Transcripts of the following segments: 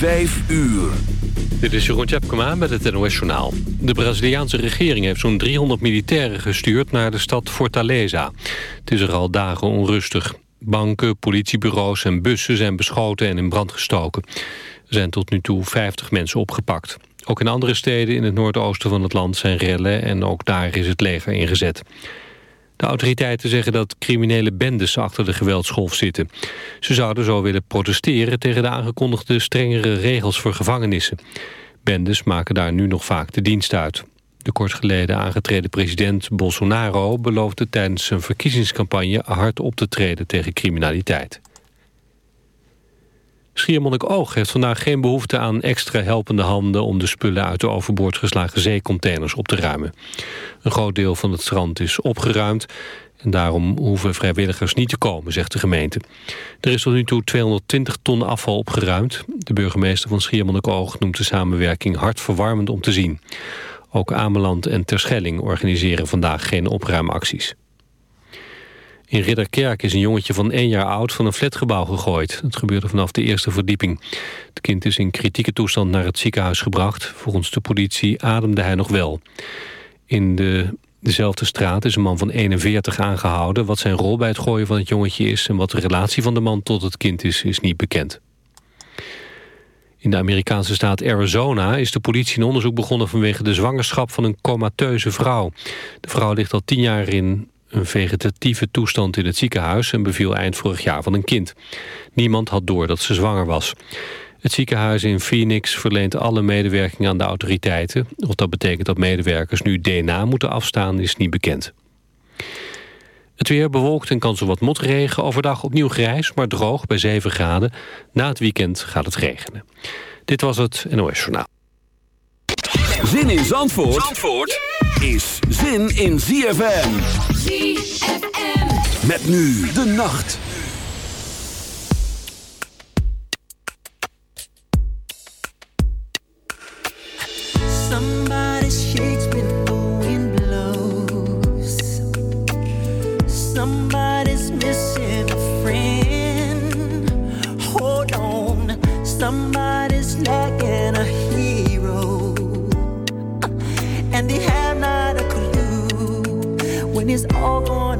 Vijf uur. Dit is Jeroen Tjepkema met het NOS Journaal. De Braziliaanse regering heeft zo'n 300 militairen gestuurd naar de stad Fortaleza. Het is er al dagen onrustig. Banken, politiebureaus en bussen zijn beschoten en in brand gestoken. Er zijn tot nu toe 50 mensen opgepakt. Ook in andere steden in het noordoosten van het land zijn rellen... en ook daar is het leger ingezet. De autoriteiten zeggen dat criminele bendes achter de geweldsgolf zitten. Ze zouden zo willen protesteren tegen de aangekondigde strengere regels voor gevangenissen. Bendes maken daar nu nog vaak de dienst uit. De kort geleden aangetreden president Bolsonaro beloofde tijdens zijn verkiezingscampagne hard op te treden tegen criminaliteit. Schiermonnikoog heeft vandaag geen behoefte aan extra helpende handen... om de spullen uit de overboord geslagen zeecontainers op te ruimen. Een groot deel van het strand is opgeruimd... en daarom hoeven vrijwilligers niet te komen, zegt de gemeente. Er is tot nu toe 220 ton afval opgeruimd. De burgemeester van Schiermonnikoog noemt de samenwerking hartverwarmend om te zien. Ook Ameland en Terschelling organiseren vandaag geen opruimacties. In Ridderkerk is een jongetje van één jaar oud van een flatgebouw gegooid. Het gebeurde vanaf de eerste verdieping. Het kind is in kritieke toestand naar het ziekenhuis gebracht. Volgens de politie ademde hij nog wel. In de, dezelfde straat is een man van 41 aangehouden. Wat zijn rol bij het gooien van het jongetje is... en wat de relatie van de man tot het kind is, is niet bekend. In de Amerikaanse staat Arizona is de politie een onderzoek begonnen... vanwege de zwangerschap van een comateuze vrouw. De vrouw ligt al tien jaar in een vegetatieve toestand in het ziekenhuis... en beviel eind vorig jaar van een kind. Niemand had door dat ze zwanger was. Het ziekenhuis in Phoenix verleent alle medewerking aan de autoriteiten. Of dat betekent dat medewerkers nu DNA moeten afstaan, is niet bekend. Het weer bewolkt en kans op wat motregen. Overdag opnieuw grijs, maar droog bij 7 graden. Na het weekend gaat het regenen. Dit was het NOS Journaal. Zin in Zandvoort, Zandvoort is zin in ZFM. ZFM. Met nu de nacht. Somebody's shakes when the wind blows. Somebody's missing it's all gonna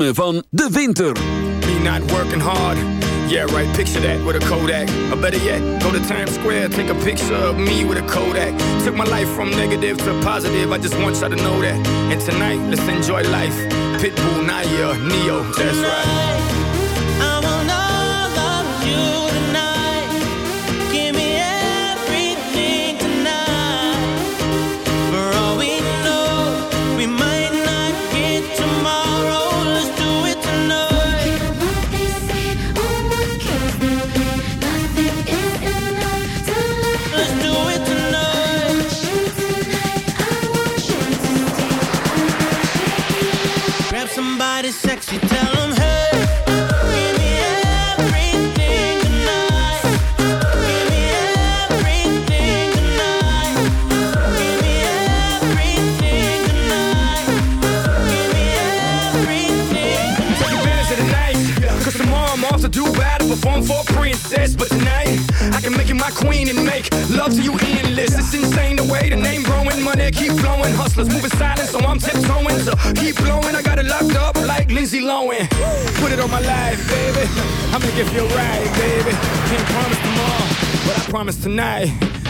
ritme van de winter. Me not working hard. Yeah, right, picture that with a Kodak. Or better yet, go to Times Square, take a picture of me with a Kodak. Took my life from negative to positive, I just want y'all to know that. And tonight, let's enjoy life. Pitbull, Naya, Neo, that's right. tonight.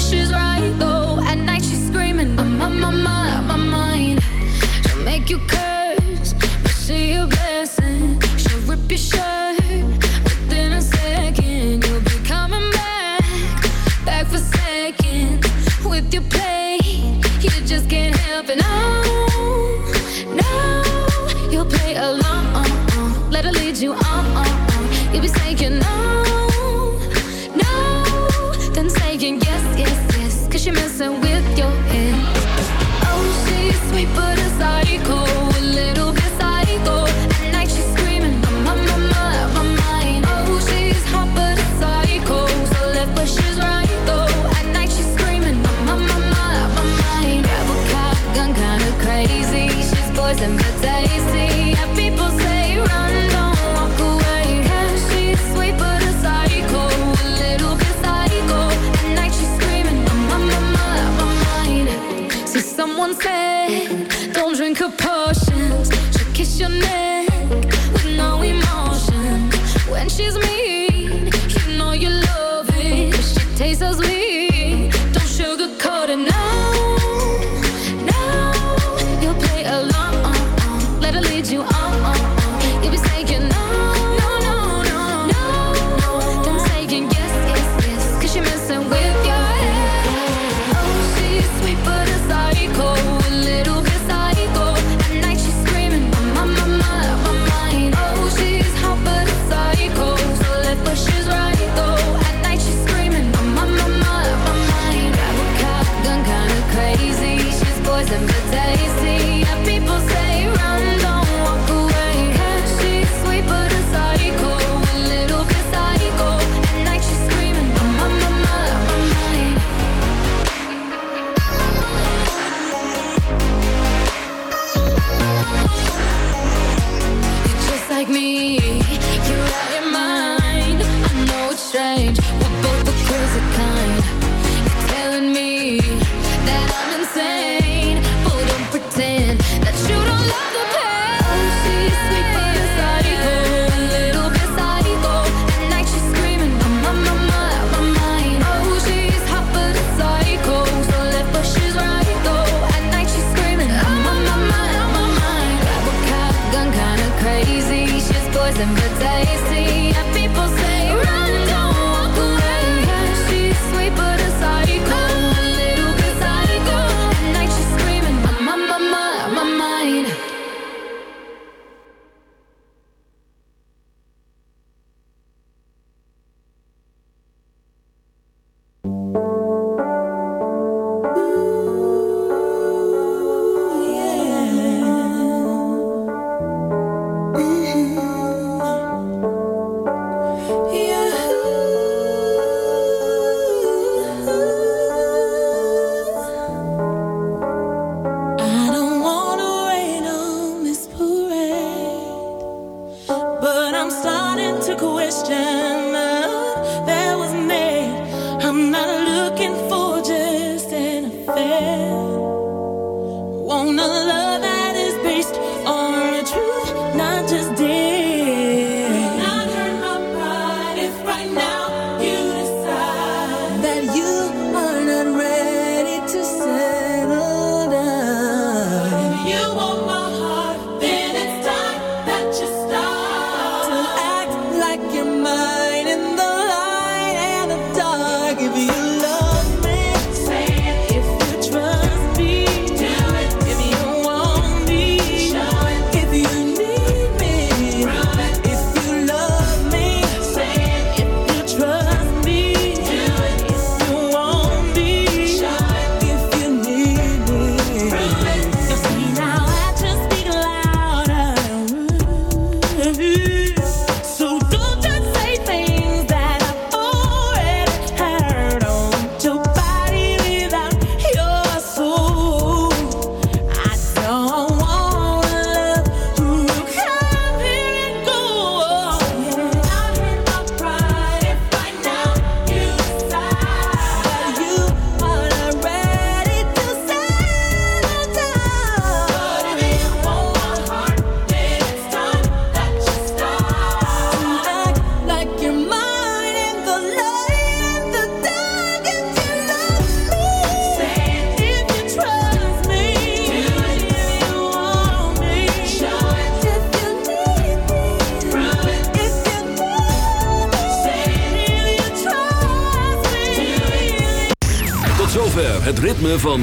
she's right though. At night she's screaming, I'm on my mind, my mind. She'll make you curse.